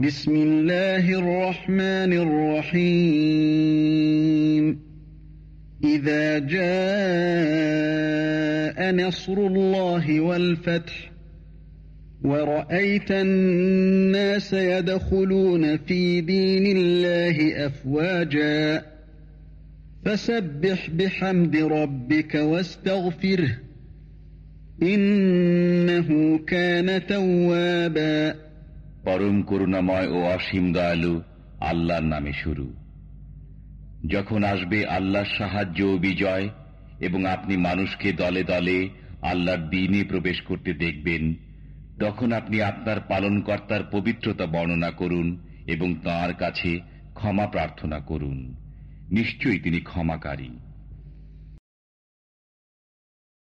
بسم الله الرحمن الرحيم. إذا جاء نصر الله والفتح ورأيت الناس يدخلون في دين الله أفواجا فسبح بحمد ربك واستغفره إنه كان توابا. পরম করুণাময় ও অসীম দয়ালু আল্লাহর নামে শুরু। যখন আসবে আল্লাহর সাহায্য ও বিজয় এবং আপনি মানুষকে দলে দলে আল্লাহর দিনে প্রবেশ করতে দেখবেন, তখন আপনি আপনার পালনকর্তার পবিত্রতা বর্ণনা করুন এবং তাঁর কাছে ক্ষমা প্রার্থনা করুন। নিশ্চয়ই তিনি ক্ষমাকারী।